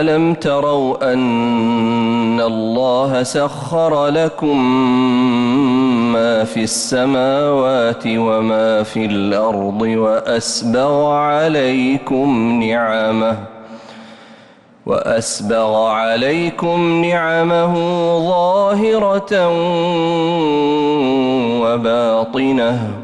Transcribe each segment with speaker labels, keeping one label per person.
Speaker 1: ألم تروا أن الله سخر لكم ما في السماوات وما في الأرض وأسبغ عليكم نعمه وأسبغ عليكم نعمه ظاهرة وباطنة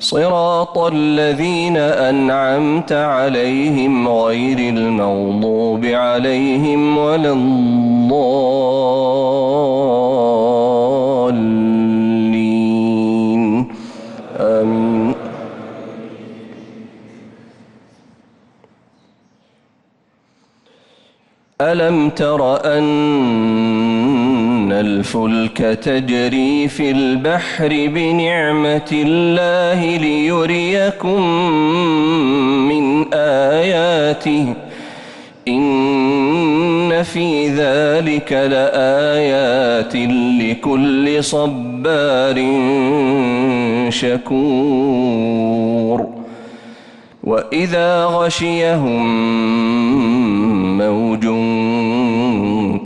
Speaker 1: صراط الذين أنعمت عليهم غير المغضوب عليهم ولا الضالين. آمين. ألم تر أن الفلك تجري في البحر بنعمة الله ليريكم من آياته. إن في ذلك لآيات لكل صبار شكور. وإذا غشيهم موج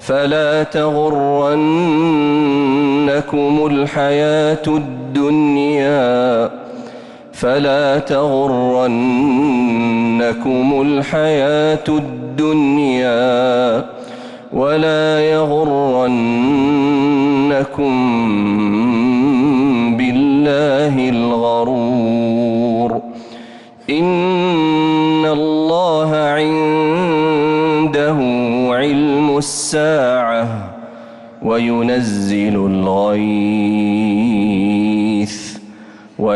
Speaker 1: فلا تغرنكم الحياة الدنيا فلا تغرنكم الحياة الدنيا ولا يغرنكم